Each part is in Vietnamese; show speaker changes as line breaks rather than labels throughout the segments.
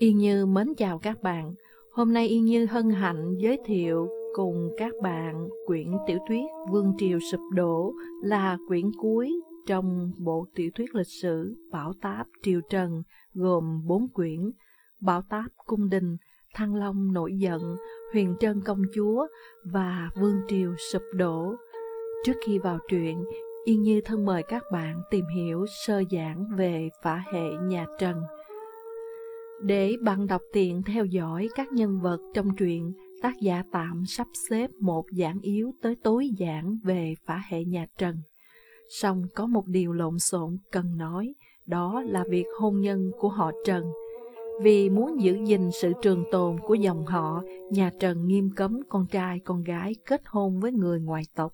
Yên Như mến chào các bạn. Hôm nay Yên Như hân hạnh giới thiệu cùng các bạn quyển tiểu thuyết Vương Triều Sụp Đổ là quyển cuối trong bộ tiểu thuyết lịch sử Bảo Táp Triều Trần gồm 4 quyển Bảo Táp Cung Đình, Thăng Long Nổi Giận, Huyền Trân Công Chúa và Vương Triều Sụp Đổ. Trước khi vào truyện, Yên Như thân mời các bạn tìm hiểu sơ giản về phả hệ nhà Trần. Để bạn đọc tiện theo dõi các nhân vật trong truyện, tác giả tạm sắp xếp một giảng yếu tới tối giảng về phả hệ nhà Trần. Song có một điều lộn xộn cần nói, đó là việc hôn nhân của họ Trần. Vì muốn giữ gìn sự trường tồn của dòng họ, nhà Trần nghiêm cấm con trai con gái kết hôn với người ngoài tộc.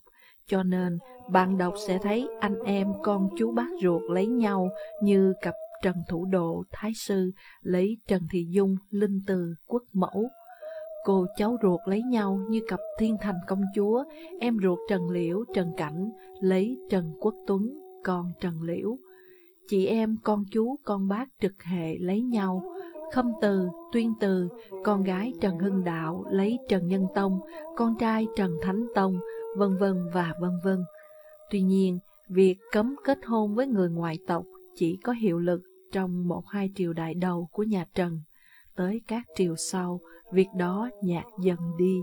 Cho nên, bạn đọc sẽ thấy anh em con chú bác ruột lấy nhau như cặp Trần Thủ Độ, Thái Sư, lấy Trần Thị Dung, Linh Từ, Quốc Mẫu. Cô cháu ruột lấy nhau như cặp Thiên Thành Công Chúa, em ruột Trần Liễu, Trần Cảnh, lấy Trần Quốc Tuấn, con Trần Liễu. Chị em, con chú, con bác trực hệ lấy nhau, Khâm Từ, Tuyên Từ, con gái Trần Hưng Đạo lấy Trần Nhân Tông, con trai Trần Thánh Tông, vân vân và vân vân. Tuy nhiên, việc cấm kết hôn với người ngoại tộc chỉ có hiệu lực trong một hai triều đại đầu của nhà Trần. Tới các triều sau, việc đó nhạt dần đi,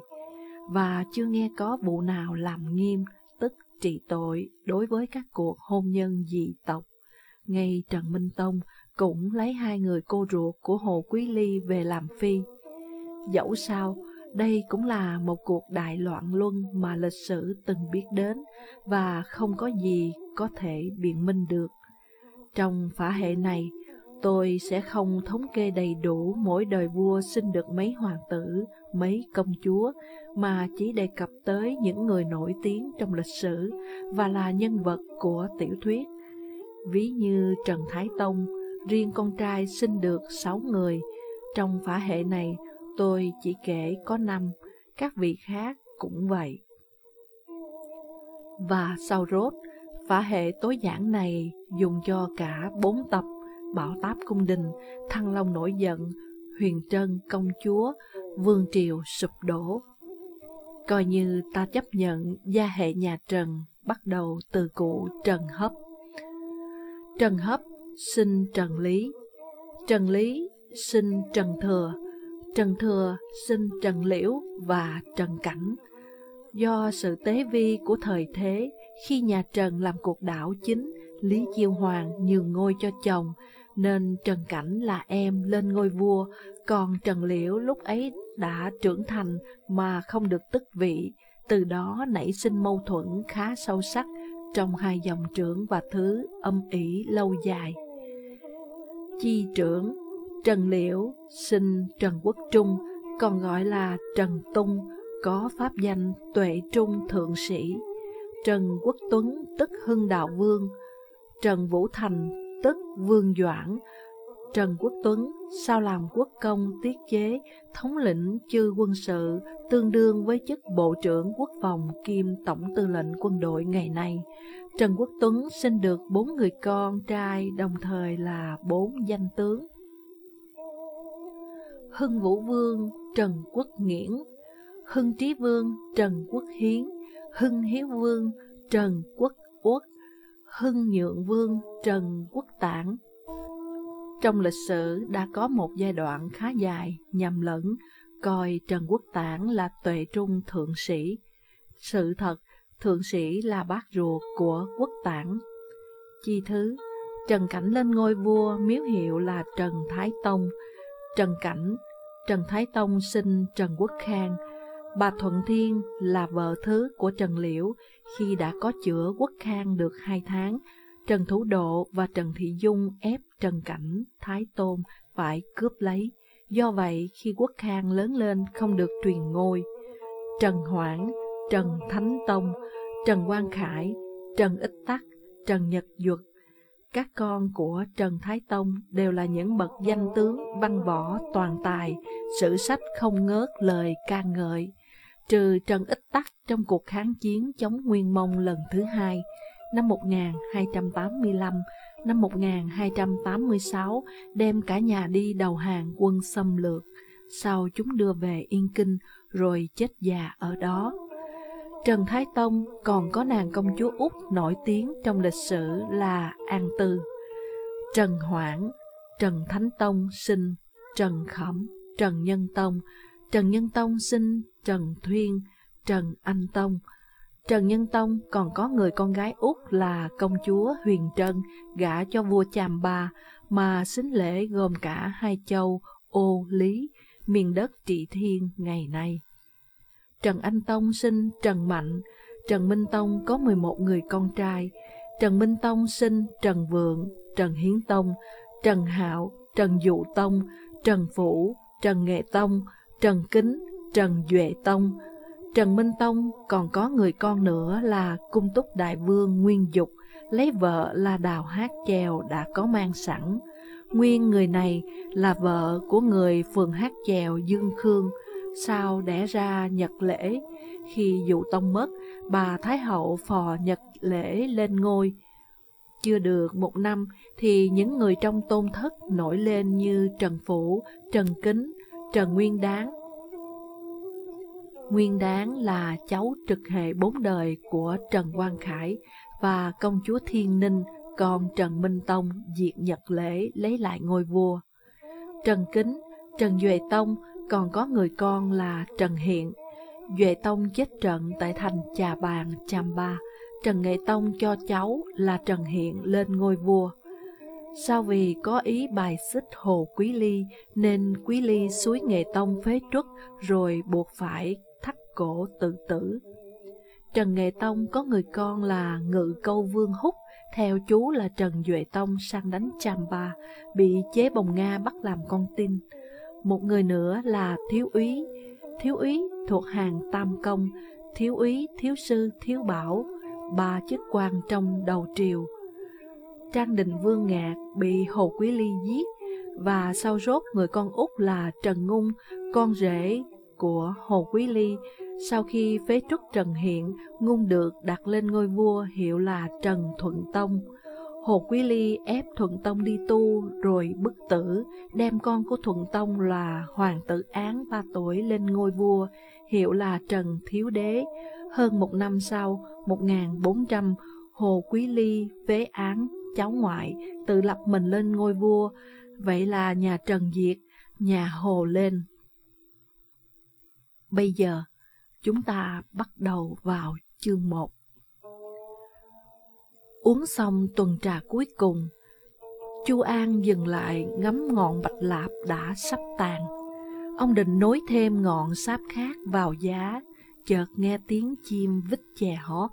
và chưa nghe có vụ nào làm nghiêm, tức trị tội đối với các cuộc hôn nhân dị tộc. Ngay Trần Minh Tông cũng lấy hai người cô ruột của Hồ Quý Ly về làm phi. Dẫu sao, đây cũng là một cuộc đại loạn luân mà lịch sử từng biết đến và không có gì có thể biện minh được. Trong phả hệ này, tôi sẽ không thống kê đầy đủ mỗi đời vua sinh được mấy hoàng tử, mấy công chúa, mà chỉ đề cập tới những người nổi tiếng trong lịch sử và là nhân vật của tiểu thuyết. Ví như Trần Thái Tông, riêng con trai sinh được sáu người. Trong phả hệ này, tôi chỉ kể có năm, các vị khác cũng vậy. Và sau rốt, phả hệ tối giản này dùng cho cả bốn tập Bảo Táp Cung Đình, Thăng Long Nổi Giận, Huyền Trân Công Chúa, Vương Triều Sụp Đổ. Coi như ta chấp nhận gia hệ nhà Trần bắt đầu từ cụ Trần Hấp. Trần Hấp sinh Trần Lý, Trần Lý sinh Trần Thừa, Trần Thừa sinh Trần Liễu và Trần Cảnh. Do sự tế vi của thời thế, khi nhà Trần làm cuộc đảo chính, Lý Chiêu Hoàng nhường ngôi cho chồng, nên Trần Cảnh là em lên ngôi vua, còn Trần Liễu lúc ấy đã trưởng thành mà không được tức vị, từ đó nảy sinh mâu thuẫn khá sâu sắc trong hai dòng trưởng và thứ âm ỉ lâu dài. Chi trưởng Trần Liễu sinh Trần Quốc Trung, còn gọi là Trần Tung, có pháp danh Tuệ Trung Thượng Sĩ. Trần Quốc Tuấn tức Hưng Đạo Vương, Trần Vũ Thành tức Vương Doãn, Trần Quốc Tuấn sau làm quốc công tiết chế, thống lĩnh chư quân sự, tương đương với chức Bộ trưởng Quốc phòng kiêm Tổng tư lệnh quân đội ngày nay. Trần Quốc Tuấn sinh được bốn người con trai đồng thời là bốn danh tướng. Hưng Vũ Vương Trần Quốc Nghiễn, Hưng Trí Vương Trần Quốc Hiến, Hưng Hiếu Vương Trần Quốc Uất, Hưng Nhượng Vương Trần Quốc Tảng. Trong lịch sử đã có một giai đoạn khá dài nhầm lẫn coi Trần Quốc Tảng là tuệ trung thượng sĩ. Sự thật, thượng sĩ là bác ruột của Quốc Tảng. Chi thứ, Trần Cảnh lên ngôi vua miếu hiệu là Trần Thái Tông. Trần Cảnh, Trần Thái Tông sinh Trần Quốc Khang. Bà Thuận Thiên là vợ thứ của Trần Liễu khi đã có chữa Quốc Khang được hai tháng Trần Thủ Độ và Trần Thị Dung ép Trần Cảnh, Thái Tôn phải cướp lấy. Do vậy, khi quốc khang lớn lên không được truyền ngôi, Trần Hoảng, Trần Thánh Tông, Trần Quang Khải, Trần Ích Tắc, Trần Nhật Duật, các con của Trần Thái Tông đều là những bậc danh tướng văn võ toàn tài, sử sách không ngớt lời ca ngợi. Trừ Trần Ích Tắc trong cuộc kháng chiến chống Nguyên Mông lần thứ hai, năm 1285 năm 1286 đem cả nhà đi đầu hàng quân xâm lược, sau chúng đưa về Yên Kinh rồi chết già ở đó. Trần Thái Tông còn có nàng công chúa Úc nổi tiếng trong lịch sử là An Tư. Trần Hoảng, Trần Thánh Tông sinh Trần Khẩm, Trần Nhân Tông, Trần Nhân Tông sinh Trần Thuyên, Trần Anh Tông. Trần Nhân Tông còn có người con gái út là công chúa Huyền Trân gả cho vua Chàm Ba mà xính lễ gồm cả hai châu Ô Lý, miền đất trị thiên ngày nay. Trần Anh Tông sinh Trần Mạnh, Trần Minh Tông có 11 người con trai, Trần Minh Tông sinh Trần Vượng, Trần Hiến Tông, Trần Hạo, Trần Dụ Tông, Trần Phủ, Trần Nghệ Tông, Trần Kính, Trần Duệ Tông. Trần Minh Tông còn có người con nữa là Cung Túc Đại Vương Nguyên Dục, lấy vợ là Đào Hát Chèo đã có mang sẵn. Nguyên người này là vợ của người phường Hát Chèo Dương Khương, sau đẻ ra Nhật Lễ. Khi Dụ Tông mất, bà Thái Hậu phò Nhật Lễ lên ngôi. Chưa được một năm thì những người trong tôn thất nổi lên như Trần Phủ, Trần Kính, Trần Nguyên Đáng. Nguyên Đáng là cháu trực hệ bốn đời của Trần Quang Khải và công chúa Thiên Ninh, con Trần Minh Tông diệt Nhật Lễ lấy lại ngôi vua. Trần Kính, Trần Duệ Tông còn có người con là Trần Hiện. Duệ Tông chết trận tại thành Trà Bàn, Chàm Ba. Trần Nghệ Tông cho cháu là Trần Hiện lên ngôi vua. Sau vì có ý bài xích Hồ Quý Ly nên Quý Ly suối Nghệ Tông phế truất rồi buộc phải cổ tự tử. Trần Nghệ Tông có người con là Ngự Câu Vương Húc, theo chú là Trần Duệ Tông sang đánh Chàm Ba, bị chế bồng Nga bắt làm con tin. Một người nữa là Thiếu úy, Thiếu úy thuộc hàng Tam Công, Thiếu úy, Thiếu sư, Thiếu bảo, ba chức quan trong đầu triều. Trang Đình Vương Ngạc bị Hồ Quý Ly giết, và sau rốt người con út là Trần Ngung, con rể của Hồ Quý Ly. Sau khi phế truất Trần Hiện, Ngung được đặt lên ngôi vua hiệu là Trần Thuận Tông. Hồ Quý Ly ép Thuận Tông đi tu rồi bức tử, đem con của Thuận Tông là Hoàng tử Án ba tuổi lên ngôi vua, hiệu là Trần Thiếu Đế. Hơn một năm sau, 1400, Hồ Quý Ly phế án cháu ngoại, tự lập mình lên ngôi vua, vậy là nhà Trần diệt, nhà Hồ lên. Bây giờ, chúng ta bắt đầu vào chương 1. Uống xong tuần trà cuối cùng, Chu An dừng lại ngắm ngọn bạch lạp đã sắp tàn. Ông định nối thêm ngọn sáp khác vào giá, chợt nghe tiếng chim vít chè hót.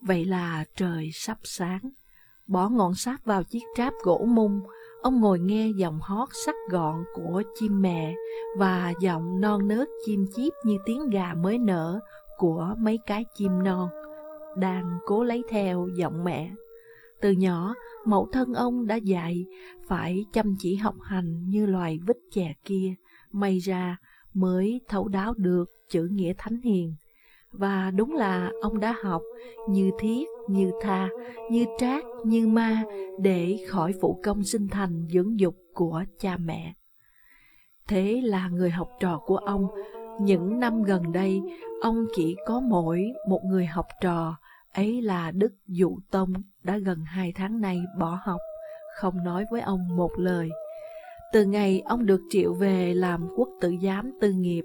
Vậy là trời sắp sáng. Bỏ ngọn sáp vào chiếc tráp gỗ mung, ông ngồi nghe giọng hót sắc gọn của chim mẹ và giọng non nớt chim chíp như tiếng gà mới nở của mấy cái chim non, đang cố lấy theo giọng mẹ. Từ nhỏ, mẫu thân ông đã dạy phải chăm chỉ học hành như loài vít chè kia, may ra mới thấu đáo được chữ nghĩa thánh hiền. Và đúng là ông đã học như thiết, như tha, như trác, như ma để khỏi phụ công sinh thành dưỡng dục của cha mẹ. Thế là người học trò của ông, những năm gần đây, ông chỉ có mỗi một người học trò, ấy là Đức Dụ Tông đã gần hai tháng nay bỏ học, không nói với ông một lời. Từ ngày ông được triệu về làm quốc tử giám tư nghiệp,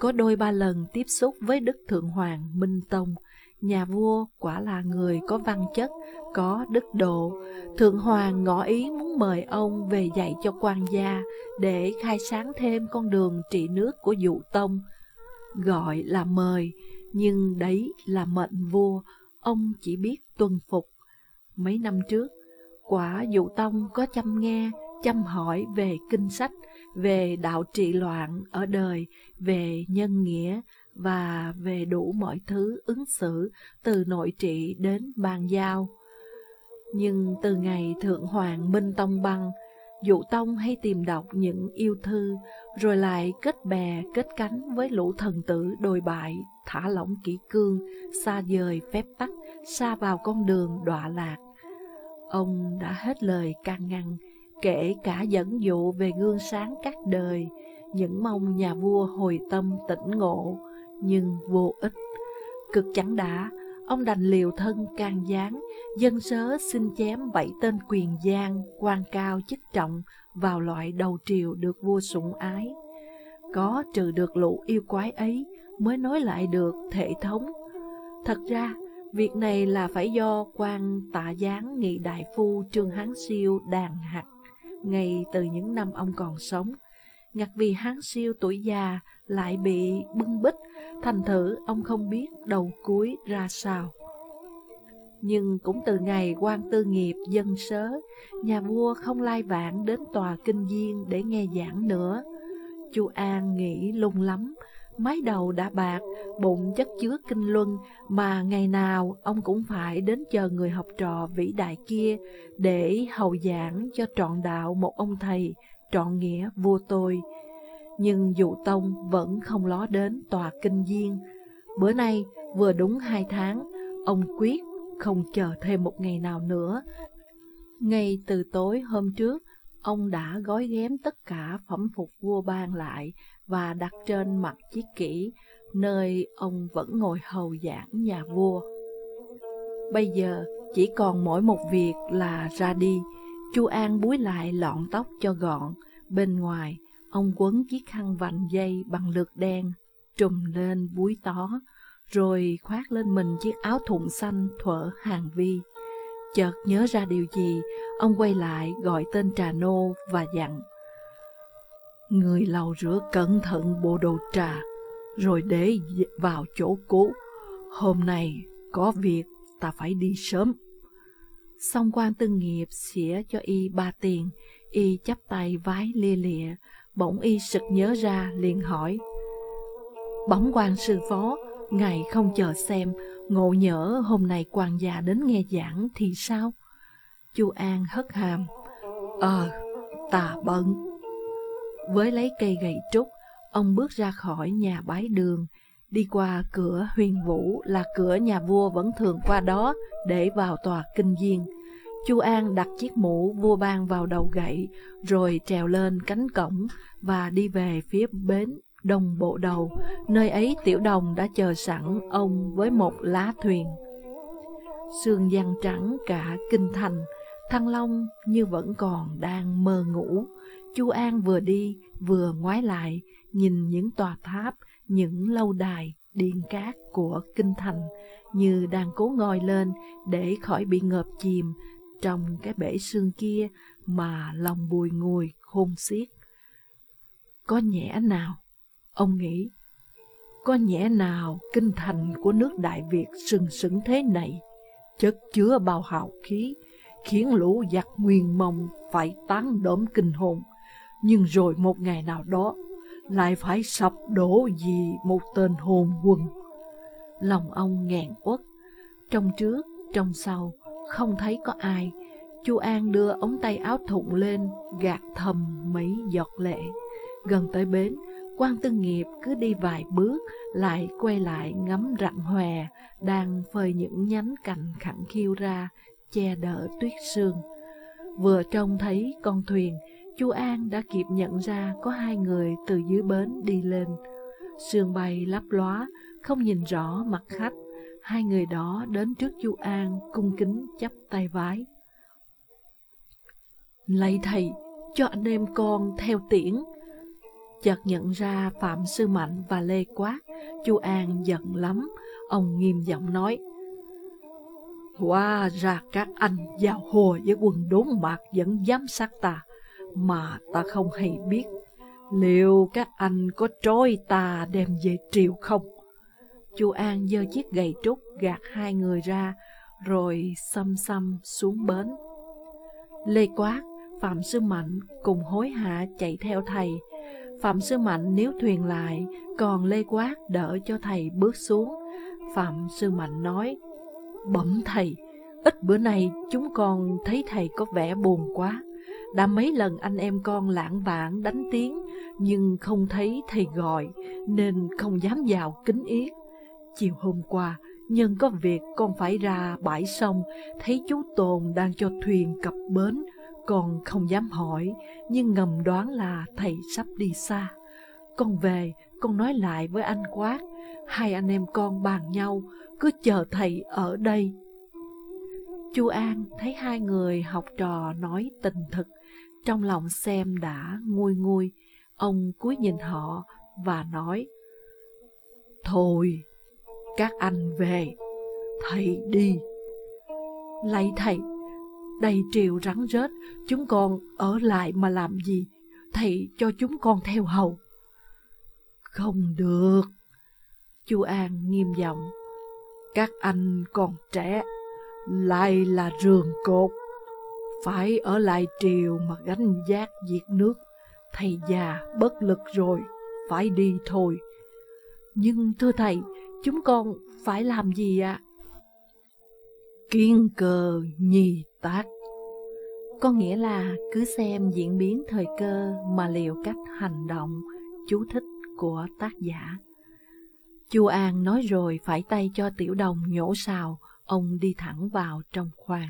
có đôi ba lần tiếp xúc với Đức Thượng Hoàng Minh Tông, nhà vua quả là người có văn chất, có đức độ. Thượng Hoàng ngỏ ý muốn mời ông về dạy cho quan gia để khai sáng thêm con đường trị nước của dụ tông. Gọi là mời, nhưng đấy là mệnh vua, ông chỉ biết tuân phục. Mấy năm trước, quả dụ tông có chăm nghe, chăm hỏi về kinh sách, về đạo trị loạn ở đời, về nhân nghĩa và về đủ mọi thứ ứng xử từ nội trị đến bàn giao. Nhưng từ ngày Thượng Hoàng Minh Tông băng, Dụ Tông hay tìm đọc những yêu thư, rồi lại kết bè kết cánh với lũ thần tử đồi bại, thả lỏng kỹ cương, xa dời phép tắc, xa vào con đường đọa lạc. Ông đã hết lời can ngăn, kể cả dẫn dụ về gương sáng các đời, những mong nhà vua hồi tâm tỉnh ngộ, nhưng vô ích. Cực chẳng đã, ông đành liều thân can gián, dân sớ xin chém bảy tên quyền giang, quan cao chức trọng vào loại đầu triều được vua sủng ái. Có trừ được lũ yêu quái ấy mới nói lại được thể thống. Thật ra, việc này là phải do quan tạ gián nghị đại phu Trương Hán Siêu đàn hạt ngay từ những năm ông còn sống. Ngặt vì Hán Siêu tuổi già lại bị bưng bích, thành thử ông không biết đầu cuối ra sao. Nhưng cũng từ ngày quan tư nghiệp dân sớ, nhà vua không lai vãng đến tòa kinh viên để nghe giảng nữa. Chu An nghĩ lung lắm, mái đầu đã bạc, bụng chất chứa kinh luân, mà ngày nào ông cũng phải đến chờ người học trò vĩ đại kia để hầu giảng cho trọn đạo một ông thầy, trọn nghĩa vua tôi. Nhưng dụ tông vẫn không ló đến tòa kinh viên. Bữa nay vừa đúng hai tháng, ông quyết không chờ thêm một ngày nào nữa. Ngay từ tối hôm trước, ông đã gói ghém tất cả phẩm phục vua ban lại và đặt trên mặt chiếc kỷ, nơi ông vẫn ngồi hầu giảng nhà vua. Bây giờ chỉ còn mỗi một việc là ra đi. Chu An búi lại lọn tóc cho gọn. Bên ngoài, ông quấn chiếc khăn vành dây bằng lược đen, trùm lên búi tó, rồi khoác lên mình chiếc áo thụng xanh thuở hàng vi. Chợt nhớ ra điều gì, ông quay lại gọi tên trà nô và dặn. Người lầu rửa cẩn thận bộ đồ trà, rồi để vào chỗ cũ. Hôm nay có việc, ta phải đi sớm. Xong quan tư nghiệp xỉa cho y ba tiền, y chắp tay vái lia lịa, bỗng y sực nhớ ra liền hỏi. Bóng quan sư phó, ngài không chờ xem, ngộ nhỡ hôm nay quan già đến nghe giảng thì sao? Chu An hất hàm. Ờ, ta bận. Với lấy cây gậy trúc, ông bước ra khỏi nhà bái đường, đi qua cửa huyền vũ là cửa nhà vua vẫn thường qua đó để vào tòa kinh viên. Chu An đặt chiếc mũ vua ban vào đầu gậy, rồi trèo lên cánh cổng và đi về phía bến đồng bộ đầu, nơi ấy tiểu đồng đã chờ sẵn ông với một lá thuyền. Sương giăng trắng cả kinh thành, Thăng Long như vẫn còn đang mơ ngủ. Chu An vừa đi, vừa ngoái lại, nhìn những tòa tháp, những lâu đài, điện cát của kinh thành, như đang cố ngồi lên để khỏi bị ngợp chìm trong cái bể xương kia mà lòng bùi ngùi khôn xiết. Có nhẽ nào, ông nghĩ, có nhẽ nào kinh thành của nước Đại Việt sừng sững thế này, chất chứa bao hào khí, khiến lũ giặc nguyên mông phải tán đốm kinh hồn. Nhưng rồi một ngày nào đó, lại phải sập đổ vì một tên hồn quân. Lòng ông nghẹn uất, trong trước, trong sau, không thấy có ai. Chu An đưa ống tay áo thụng lên, gạt thầm mấy giọt lệ. Gần tới bến, quan tư nghiệp cứ đi vài bước, lại quay lại ngắm rặng hòe, đang phơi những nhánh cành khẳng khiu ra, che đỡ tuyết sương. Vừa trông thấy con thuyền, chu An đã kịp nhận ra có hai người từ dưới bến đi lên. Sương bay lấp lóa, không nhìn rõ mặt khách. Hai người đó đến trước chu An, cung kính chắp tay vái. Lạy thầy, cho anh em con theo tiễn. Chợt nhận ra Phạm Sư Mạnh và Lê Quát, chu An giận lắm. Ông nghiêm giọng nói, Hóa ra các anh giao hồ với quân đốn mạc vẫn giám sát ta, mà ta không hay biết. Liệu các anh có trói ta đem về triều không? Chu An giơ chiếc gậy trúc gạt hai người ra, rồi xăm xăm xuống bến. Lê Quát, Phạm Sư Mạnh cùng hối hạ chạy theo thầy. Phạm Sư Mạnh nếu thuyền lại, còn Lê Quát đỡ cho thầy bước xuống. Phạm Sư Mạnh nói, Bẩm thầy, ít bữa nay chúng con thấy thầy có vẻ buồn quá. Đã mấy lần anh em con lãng vãng đánh tiếng, nhưng không thấy thầy gọi, nên không dám vào kính yết. Chiều hôm qua, nhân có việc con phải ra bãi sông, thấy chú Tồn đang cho thuyền cập bến, con không dám hỏi, nhưng ngầm đoán là thầy sắp đi xa. Con về, con nói lại với anh Quát, hai anh em con bàn nhau, cứ chờ thầy ở đây. Chu An thấy hai người học trò nói tình thực, trong lòng xem đã nguôi nguôi, ông cúi nhìn họ và nói, Thôi, các anh về, thầy đi. Lạy thầy, đầy triều rắn rết, chúng con ở lại mà làm gì? Thầy cho chúng con theo hầu. Không được. Chu An nghiêm giọng. Các anh còn trẻ, lại là rường cột. Phải ở lại triều mà gánh giác diệt nước. Thầy già bất lực rồi, phải đi thôi. Nhưng thưa thầy, chúng con phải làm gì ạ? À? Kiên cờ nhì tác Có nghĩa là cứ xem diễn biến thời cơ mà liệu cách hành động, chú thích của tác giả. Chu An nói rồi phải tay cho tiểu đồng nhổ xào, ông đi thẳng vào trong khoang.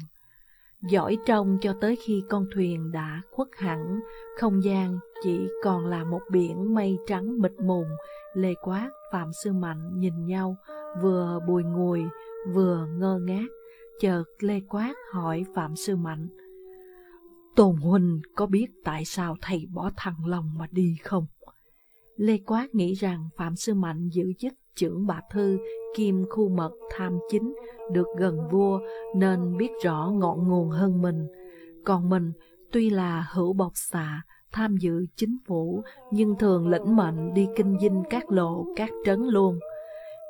Dõi trông cho tới khi con thuyền đã khuất hẳn, không gian chỉ còn là một biển mây trắng mịt mùng, Lê Quát, Phạm Sư Mạnh nhìn nhau, vừa bùi ngùi, vừa ngơ ngác. Chợt Lê Quát hỏi Phạm Sư Mạnh, Tôn Huynh có biết tại sao thầy bỏ thằng lòng mà đi không? Lê Quát nghĩ rằng Phạm Sư Mạnh giữ chức trưởng bà thư kim khu mật tham chính được gần vua nên biết rõ ngọn nguồn hơn mình. Còn mình tuy là hữu bọc xạ, tham dự chính phủ nhưng thường lĩnh mệnh đi kinh dinh các lộ, các trấn luôn.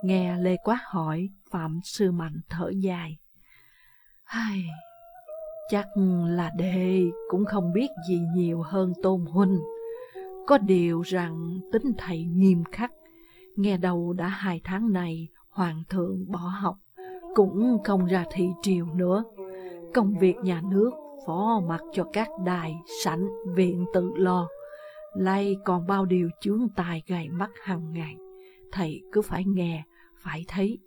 Nghe Lê Quát hỏi, Phạm Sư Mạnh thở dài. Ai, chắc là đệ cũng không biết gì nhiều hơn Tôn Huynh. Có điều rằng tính thầy nghiêm khắc, nghe đầu đã hai tháng này hoàng thượng bỏ học, cũng không ra thị triều nữa. Công việc nhà nước phó mặc cho các đài, sảnh, viện tự lo. Lại còn bao điều chướng tài gầy mắt hàng ngày. Thầy cứ phải nghe, phải thấy.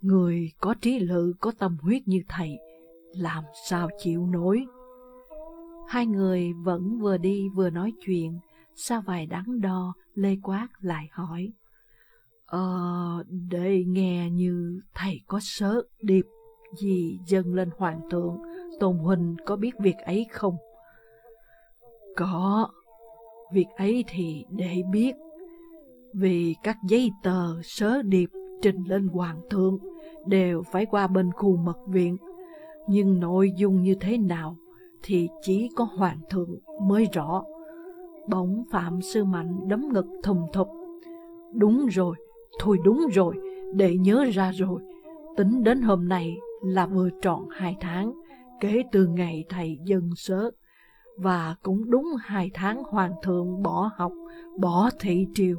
Người có trí lự, có tâm huyết như thầy, làm sao chịu nổi. Hai người vẫn vừa đi vừa nói chuyện, sau vài đắn đo, Lê Quát lại hỏi. Ờ, để nghe như thầy có sớ điệp gì dâng lên hoàng thượng, Tôn Huynh có biết việc ấy không? Có, việc ấy thì để biết, vì các giấy tờ sớ điệp trình lên hoàng thượng đều phải qua bên khu mật viện, nhưng nội dung như thế nào thì chỉ có hoàng thượng mới rõ. Bỗng Phạm Sư Mạnh đấm ngực thùng thục. Đúng rồi, thôi đúng rồi, để nhớ ra rồi. Tính đến hôm nay là vừa tròn hai tháng, kể từ ngày thầy dân sớ. Và cũng đúng hai tháng hoàng thượng bỏ học, bỏ thị triều.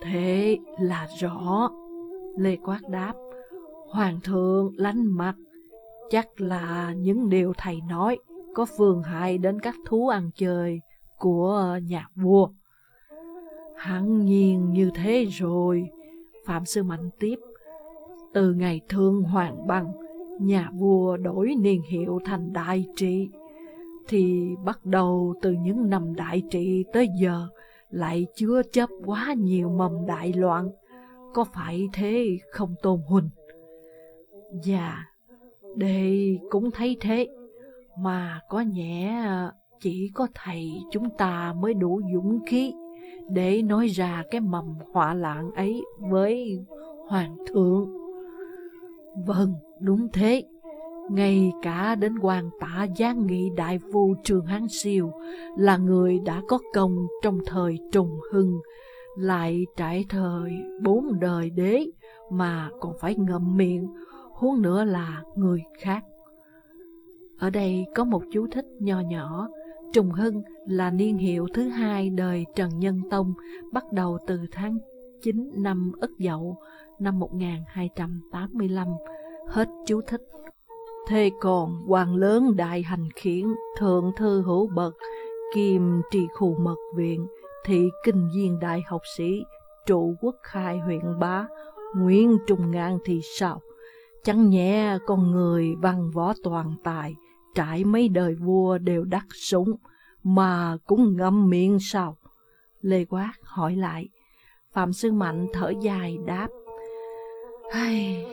Thế là rõ. Lê Quát đáp, hoàng thượng lánh mặt, chắc là những điều thầy nói có phương hại đến các thú ăn chơi, của nhà vua. Hẳn nhiên như thế rồi, Phạm Sư Mạnh tiếp. Từ ngày thương hoàng băng, nhà vua đổi niên hiệu thành đại trị, thì bắt đầu từ những năm đại trị tới giờ lại chưa chấp quá nhiều mầm đại loạn, có phải thế không tôn huynh? Dạ, đệ cũng thấy thế, mà có nhẹ chỉ có thầy chúng ta mới đủ dũng khí để nói ra cái mầm họa lạng ấy với hoàng thượng. Vâng, đúng thế. Ngay cả đến hoàng tả giáng nghị đại phu Trường Hán Siêu là người đã có công trong thời trùng hưng, lại trải thời bốn đời đế mà còn phải ngậm miệng, huống nữa là người khác. Ở đây có một chú thích nho nhỏ, Trùng Hưng là niên hiệu thứ hai đời Trần Nhân Tông, bắt đầu từ tháng 9 năm Ất Dậu năm 1285, hết chú thích. Thế còn hoàng lớn đại hành khiển, thượng thư hữu bậc, kim trì khu mật viện, thị kinh viên đại học sĩ, trụ quốc khai huyện bá, Nguyễn Trung Ngạn thì sao? Chẳng nhẹ con người văn võ toàn tài, trải mấy đời vua đều đắc súng, mà cũng ngậm miệng sao? Lê Quát hỏi lại. Phạm Sư Mạnh thở dài đáp. Hay,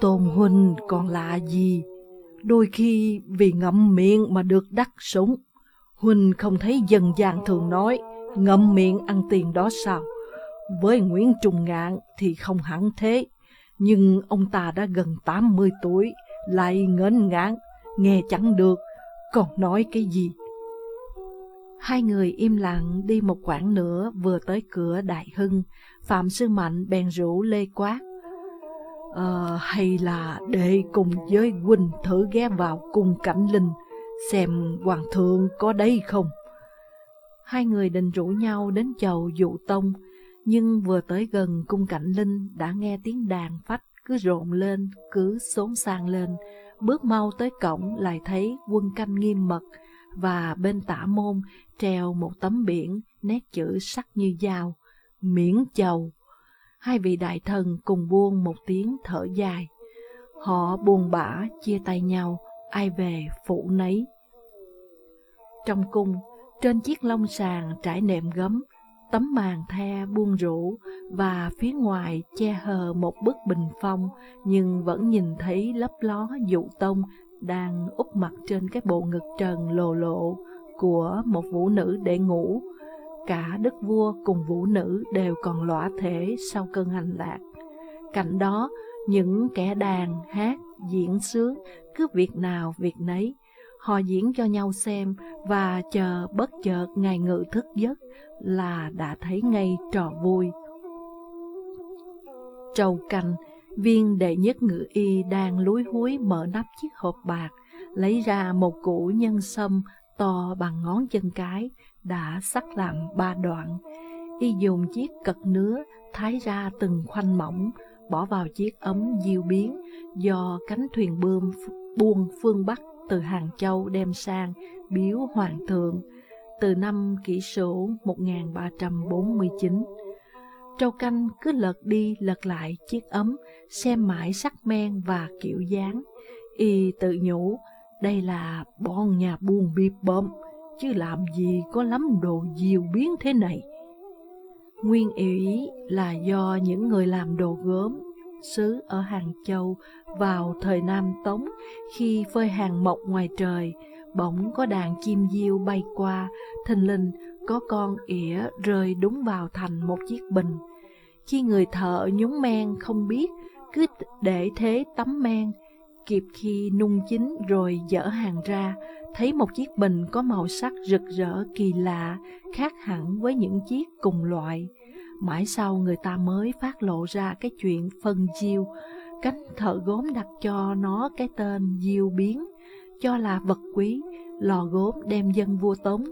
Tôn Huynh còn lạ gì? Đôi khi vì ngậm miệng mà được đắc súng. Huynh không thấy dân gian thường nói, ngậm miệng ăn tiền đó sao? Với Nguyễn Trung Ngạn thì không hẳn thế. Nhưng ông ta đã gần 80 tuổi, lại ngến ngán, nghe chẳng được, còn nói cái gì. Hai người im lặng đi một quãng nữa vừa tới cửa Đại Hưng, Phạm Sư Mạnh bèn rủ Lê Quát. Ờ, hay là để cùng với huynh thử ghé vào cung cảnh linh, xem hoàng thượng có đây không? Hai người định rủ nhau đến chầu dụ tông, nhưng vừa tới gần cung cảnh linh đã nghe tiếng đàn phách cứ rộn lên, cứ xốn sang lên. Bước mau tới cổng lại thấy quân canh nghiêm mật, và bên tả môn treo một tấm biển nét chữ sắc như dao, miễn chầu. Hai vị đại thần cùng buông một tiếng thở dài. Họ buồn bã chia tay nhau, ai về phụ nấy. Trong cung, trên chiếc lông sàn trải nệm gấm, tấm màn the buông rũ và phía ngoài che hờ một bức bình phong nhưng vẫn nhìn thấy lấp ló dụ tông đang úp mặt trên cái bộ ngực trần lồ lộ của một vũ nữ để ngủ. Cả đức vua cùng vũ nữ đều còn lõa thể sau cơn hành lạc. Cạnh đó, những kẻ đàn, hát, diễn sướng, cứ việc nào việc nấy, họ diễn cho nhau xem và chờ bất chợt ngày ngự thức giấc là đã thấy ngay trò vui. Trầu cành viên đệ nhất ngự y đang lúi húi mở nắp chiếc hộp bạc, lấy ra một củ nhân sâm to bằng ngón chân cái, đã sắc làm ba đoạn. Y dùng chiếc cật nứa thái ra từng khoanh mỏng, bỏ vào chiếc ấm diêu biến do cánh thuyền bươm buông phương Bắc từ Hàng Châu đem sang biếu hoàng thượng từ năm kỷ sửu 1349. Trâu canh cứ lật đi lật lại chiếc ấm, xem mãi sắc men và kiểu dáng. Y tự nhủ, đây là bọn nhà buôn bịp bợm, chứ làm gì có lắm đồ diều biến thế này. Nguyên ý là do những người làm đồ gốm xứ ở Hàng Châu vào thời Nam Tống khi phơi hàng mộc ngoài trời, bỗng có đàn chim diêu bay qua, thình lình có con ỉa rơi đúng vào thành một chiếc bình. Khi người thợ nhúng men không biết, cứ để thế tấm men, kịp khi nung chín rồi dỡ hàng ra, thấy một chiếc bình có màu sắc rực rỡ kỳ lạ, khác hẳn với những chiếc cùng loại. Mãi sau người ta mới phát lộ ra cái chuyện phân diêu, cánh thợ gốm đặt cho nó cái tên diêu biến, cho là vật quý, lò gốm đem dân vua tống.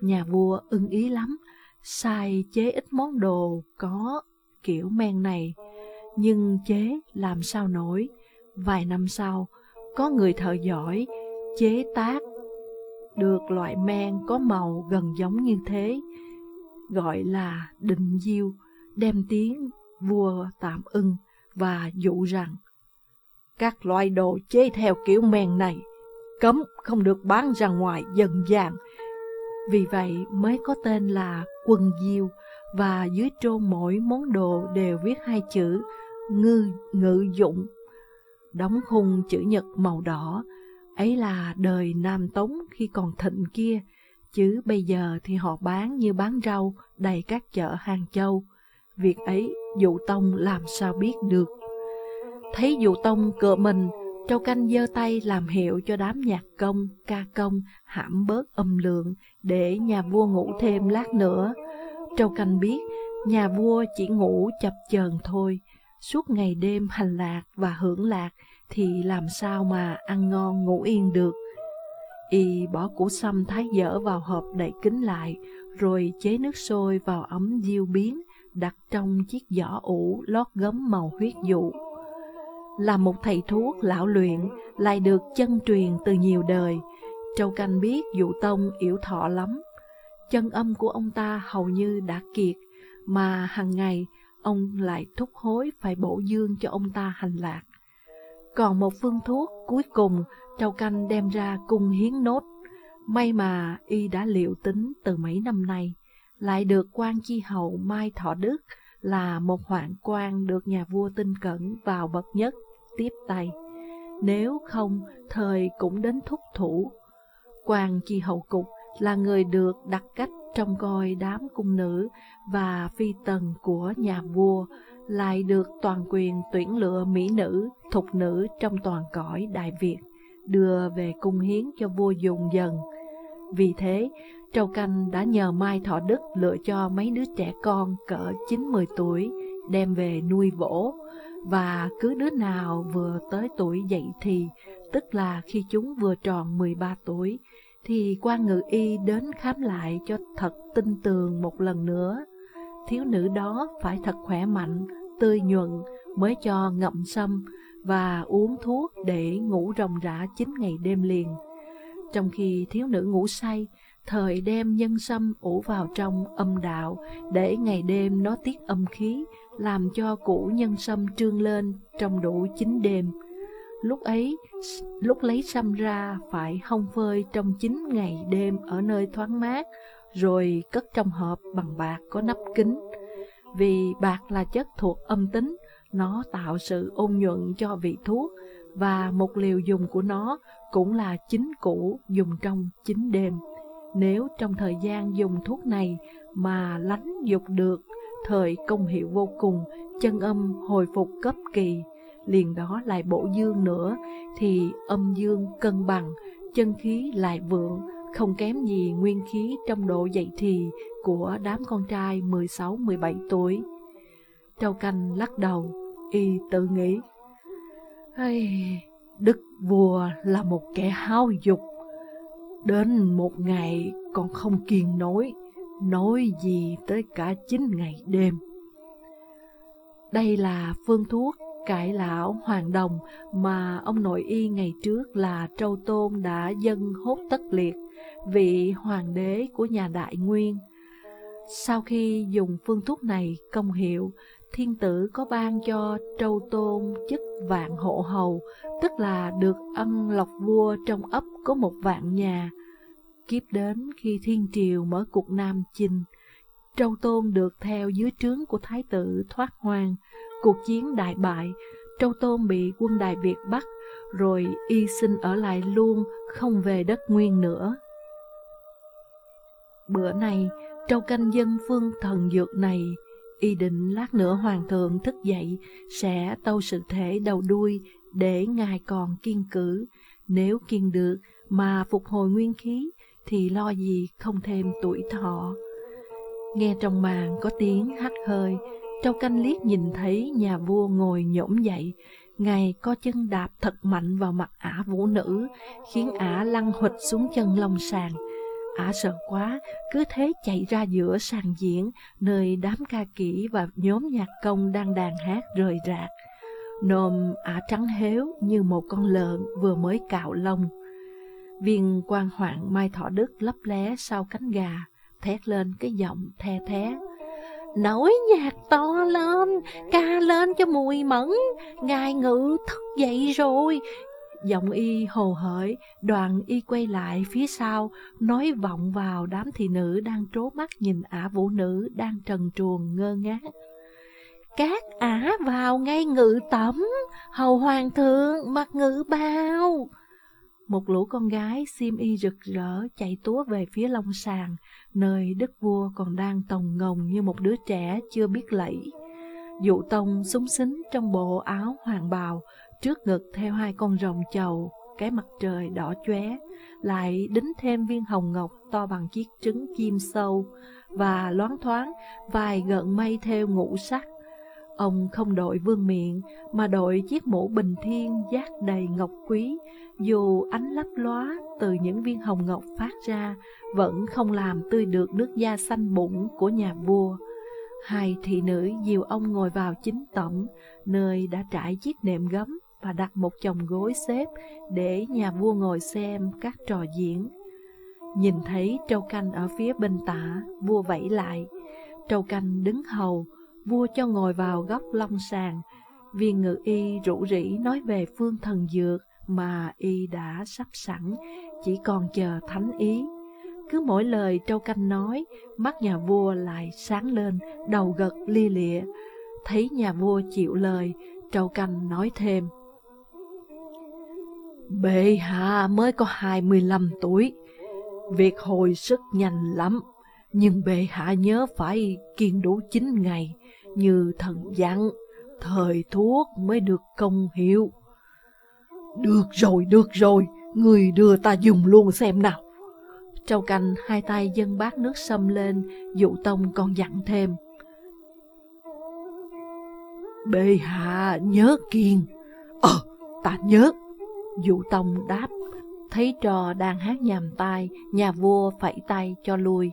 Nhà vua ưng ý lắm, sai chế ít món đồ có kiểu men này, nhưng chế làm sao nổi. Vài năm sau, có người thợ giỏi chế tác được loại men có màu gần giống như thế, gọi là định diêu, đem tiếng vua tạm ưng và dụ rằng các loại đồ chế theo kiểu men này cấm không được bán ra ngoài dần dàng. Vì vậy mới có tên là quần diêu và dưới trôn mỗi món đồ đều viết hai chữ ngư ngự dụng. Đóng khung chữ nhật màu đỏ, ấy là đời Nam Tống khi còn thịnh kia, chứ bây giờ thì họ bán như bán rau đầy các chợ Hàng Châu. Việc ấy dụ tông làm sao biết được. Thấy dụ tông cựa mình, Châu Canh giơ tay làm hiệu cho đám nhạc công, ca công, hãm bớt âm lượng để nhà vua ngủ thêm lát nữa. Châu Canh biết, nhà vua chỉ ngủ chập chờn thôi, suốt ngày đêm hành lạc và hưởng lạc thì làm sao mà ăn ngon ngủ yên được. Y bỏ củ sâm thái dở vào hộp đậy kín lại, rồi chế nước sôi vào ấm diêu biến, đặt trong chiếc giỏ ủ lót gấm màu huyết dụ. Là một thầy thuốc lão luyện, lại được chân truyền từ nhiều đời, Châu Canh biết dụ tông yếu thọ lắm. Chân âm của ông ta hầu như đã kiệt, mà hàng ngày ông lại thúc hối phải bổ dương cho ông ta hành lạc. Còn một phương thuốc cuối cùng, Châu Canh đem ra cung hiến nốt. May mà y đã liệu tính từ mấy năm nay, lại được quan chi hậu Mai Thọ Đức là một hoạn quan được nhà vua tin cẩn vào bậc nhất, tiếp tay. Nếu không, thời cũng đến thúc thủ. Quan chi hậu cục là người được đặt cách trông coi đám cung nữ và phi tần của nhà vua, lại được toàn quyền tuyển lựa mỹ nữ, thục nữ trong toàn cõi Đại Việt, đưa về cung hiến cho vua dùng dần. Vì thế, Châu Canh đã nhờ Mai Thọ Đức lựa cho mấy đứa trẻ con cỡ 9-10 tuổi đem về nuôi vỗ, và cứ đứa nào vừa tới tuổi dậy thì, tức là khi chúng vừa tròn 13 tuổi, thì quan ngự y đến khám lại cho thật tinh tường một lần nữa. Thiếu nữ đó phải thật khỏe mạnh, tươi nhuận mới cho ngậm sâm và uống thuốc để ngủ ròng rã 9 ngày đêm liền. Trong khi thiếu nữ ngủ say, thời đem nhân sâm ủ vào trong âm đạo để ngày đêm nó tiết âm khí, làm cho củ nhân sâm trương lên trong đủ 9 đêm. Lúc ấy, lúc lấy sâm ra phải hong phơi trong 9 ngày đêm ở nơi thoáng mát, rồi cất trong hộp bằng bạc có nắp kính. Vì bạc là chất thuộc âm tính, nó tạo sự ôn nhuận cho vị thuốc, và một liều dùng của nó cũng là chính cũ dùng trong chính đêm. Nếu trong thời gian dùng thuốc này mà lánh dục được, thời công hiệu vô cùng, chân âm hồi phục cấp kỳ, liền đó lại bổ dương nữa, thì âm dương cân bằng, chân khí lại vượng, không kém gì nguyên khí trong độ dậy thì của đám con trai 16-17 tuổi. Châu Canh lắc đầu, y tự nghĩ, Ây, Đức vua là một kẻ háo dục, đến một ngày còn không kiên nổi, nói gì tới cả chín ngày đêm. Đây là phương thuốc cải lão hoàng đồng mà ông nội y ngày trước là Trâu Tôn đã dân hốt tất liệt, vị hoàng đế của nhà Đại Nguyên. Sau khi dùng phương thuốc này công hiệu, thiên tử có ban cho Trâu Tôn chức vạn hộ hầu, tức là được ân lộc vua trong ấp có một vạn nhà. Kiếp đến khi thiên triều mở cuộc Nam Chinh, Trâu Tôn được theo dưới trướng của thái tử thoát hoang, Cuộc chiến đại bại, Châu Tôn bị quân Đại Việt bắt, rồi y sinh ở lại luôn, không về đất nguyên nữa. Bữa nay, Châu canh dân phương thần dược này, y định lát nữa hoàng thượng thức dậy, sẽ tâu sự thể đầu đuôi để ngài còn kiên cử. Nếu kiên được mà phục hồi nguyên khí, thì lo gì không thêm tuổi thọ. Nghe trong màn có tiếng hắt hơi, Châu canh liếc nhìn thấy nhà vua ngồi nhổm dậy, ngài có chân đạp thật mạnh vào mặt ả vũ nữ, khiến ả lăn hụt xuống chân lông sàn. Ả sợ quá, cứ thế chạy ra giữa sàn diễn, nơi đám ca kỹ và nhóm nhạc công đang đàn hát rời rạc. Nôm ả trắng héo như một con lợn vừa mới cạo lông. Viên quan hoạn Mai Thọ Đức lấp lé sau cánh gà, thét lên cái giọng the thé. Nổi nhạc to lên, ca lên cho mùi mẫn, ngài ngự thức dậy rồi. Giọng y hồ hởi, đoàn y quay lại phía sau, nói vọng vào đám thị nữ đang trố mắt nhìn ả vũ nữ đang trần truồng ngơ ngác. Các ả vào ngay ngự tẩm, hầu hoàng thượng mặc ngự bao. Một lũ con gái xiêm y rực rỡ chạy túa về phía long sàng, nơi đức vua còn đang tồng ngồng như một đứa trẻ chưa biết lẫy. Dụ tông súng xính trong bộ áo hoàng bào, trước ngực theo hai con rồng chầu, cái mặt trời đỏ chóe, lại đính thêm viên hồng ngọc to bằng chiếc trứng chim sâu, và loáng thoáng vài gợn mây theo ngũ sắc. Ông không đội vương miệng, mà đội chiếc mũ bình thiên giác đầy ngọc quý, dù ánh lấp lóa từ những viên hồng ngọc phát ra, vẫn không làm tươi được nước da xanh bụng của nhà vua. Hai thị nữ dìu ông ngồi vào chính tổng nơi đã trải chiếc nệm gấm và đặt một chồng gối xếp để nhà vua ngồi xem các trò diễn. Nhìn thấy trâu canh ở phía bên tả, vua vẫy lại. Trâu canh đứng hầu, vua cho ngồi vào góc long sàng. Viên ngự y rủ rỉ nói về phương thần dược mà y đã sắp sẵn, chỉ còn chờ thánh ý. Cứ mỗi lời Trâu Canh nói, mắt nhà vua lại sáng lên, đầu gật lia lịa. Thấy nhà vua chịu lời, Trâu Canh nói thêm. Bệ hạ mới có 25 tuổi, việc hồi sức nhanh lắm, nhưng bệ hạ nhớ phải kiên đủ 9 ngày, như thần dặn, thời thuốc mới được công hiệu. Được rồi, được rồi, người đưa ta dùng luôn xem nào. Trâu canh hai tay dâng bát nước sâm lên, dụ tông còn dặn thêm. Bệ hạ nhớ kiên. Ờ, ta nhớ. Dụ tông đáp, thấy trò đang hát nhàm tai, nhà vua phẩy tay cho lui.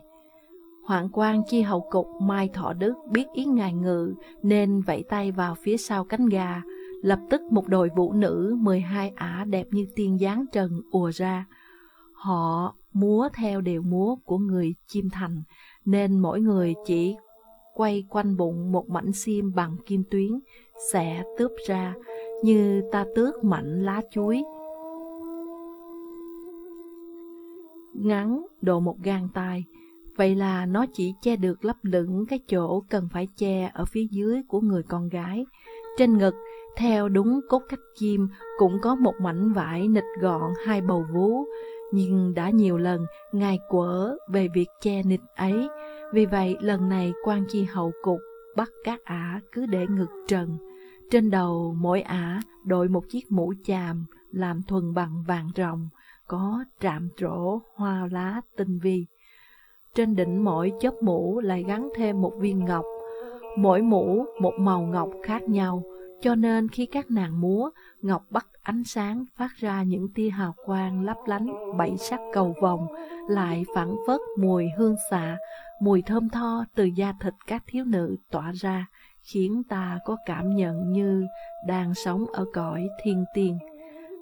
Hoạn quan chi hậu cục Mai Thọ Đức biết ý ngài ngự nên vẫy tay vào phía sau cánh gà. Lập tức một đội vũ nữ 12 ả đẹp như tiên dáng trần ùa ra. Họ múa theo điệu múa của người chim thành nên mỗi người chỉ quay quanh bụng một mảnh sim bằng kim tuyến sẽ tướp ra như ta tước mảnh lá chuối. Ngắn độ một gang tay, vậy là nó chỉ che được lấp lửng cái chỗ cần phải che ở phía dưới của người con gái. Trên ngực, theo đúng cốt cách chim, cũng có một mảnh vải nịch gọn hai bầu vú, nhưng đã nhiều lần ngài quở về việc che nịch ấy, vì vậy lần này quan chi hậu cục bắt các ả cứ để ngực trần. Trên đầu mỗi ả đội một chiếc mũ chàm làm thuần bằng vàng rồng, có trạm trổ hoa lá tinh vi. Trên đỉnh mỗi chóp mũ lại gắn thêm một viên ngọc, mỗi mũ một màu ngọc khác nhau, cho nên khi các nàng múa, ngọc bắt ánh sáng phát ra những tia hào quang lấp lánh bảy sắc cầu vòng, lại phản phất mùi hương xạ, mùi thơm tho từ da thịt các thiếu nữ tỏa ra, khiến ta có cảm nhận như đang sống ở cõi thiên tiên.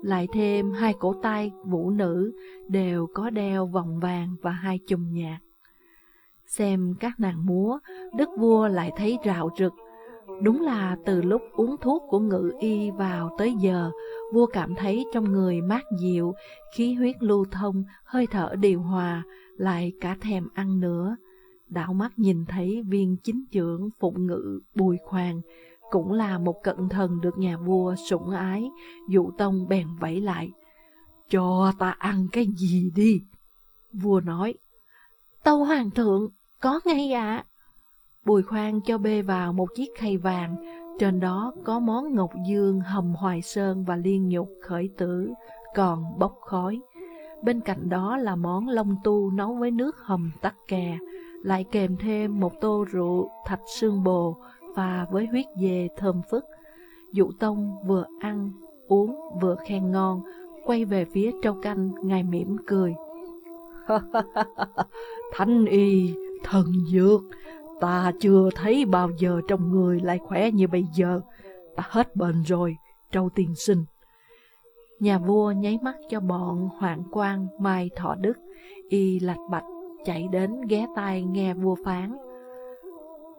Lại thêm hai cổ tay vũ nữ đều có đeo vòng vàng và hai chùm nhạc. Xem các nàng múa, đức vua lại thấy rạo rực, Đúng là từ lúc uống thuốc của ngự y vào tới giờ, vua cảm thấy trong người mát dịu, khí huyết lưu thông, hơi thở điều hòa, lại cả thèm ăn nữa. Đảo mắt nhìn thấy viên chính trưởng phụng ngự bùi khoan, cũng là một cận thần được nhà vua sủng ái, dụ tông bèn vẫy lại. Cho ta ăn cái gì đi? Vua nói, Tâu hoàng thượng, có ngay ạ. À? Bùi khoan cho bê vào một chiếc khay vàng, trên đó có món ngọc dương hầm hoài sơn và liên nhục khởi tử, còn bốc khói. Bên cạnh đó là món lông tu nấu với nước hầm tắc kè, lại kèm thêm một tô rượu thạch xương bồ và với huyết dê thơm phức. Dụ Tông vừa ăn, uống vừa khen ngon, quay về phía trâu canh, ngài mỉm cười. Thanh y, thần dược, Ta chưa thấy bao giờ trong người lại khỏe như bây giờ. Ta hết bệnh rồi, trâu tiên sinh. Nhà vua nháy mắt cho bọn hoạn quan Mai Thọ Đức, y lạch bạch chạy đến ghé tai nghe vua phán.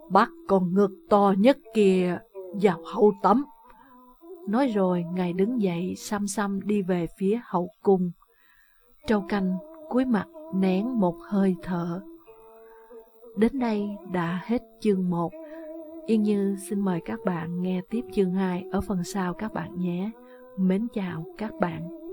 Bắt con ngực to nhất kia vào hậu tấm. Nói rồi, ngài đứng dậy xăm xăm đi về phía hậu cung. Trâu canh cúi mặt nén một hơi thở. Đến đây đã hết chương 1. Yên Như xin mời các bạn nghe tiếp chương 2 ở phần sau các bạn nhé. Mến chào các bạn.